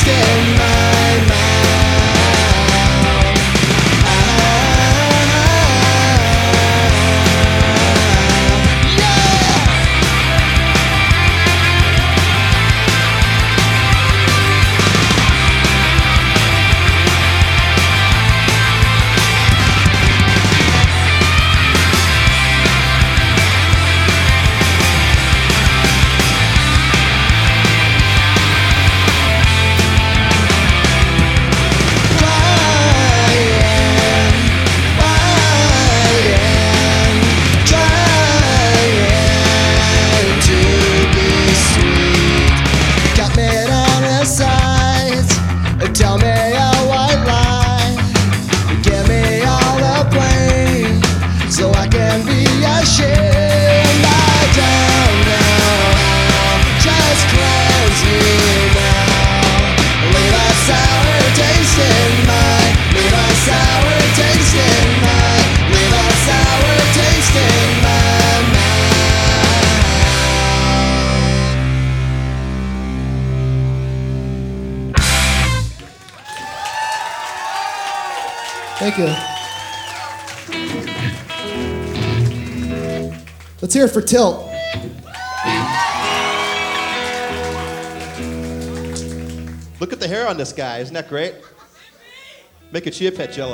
scared Thank you. Let's hear it for Tilt. Look at the hair on this guy. Isn't that great? Make a chia pet jealous.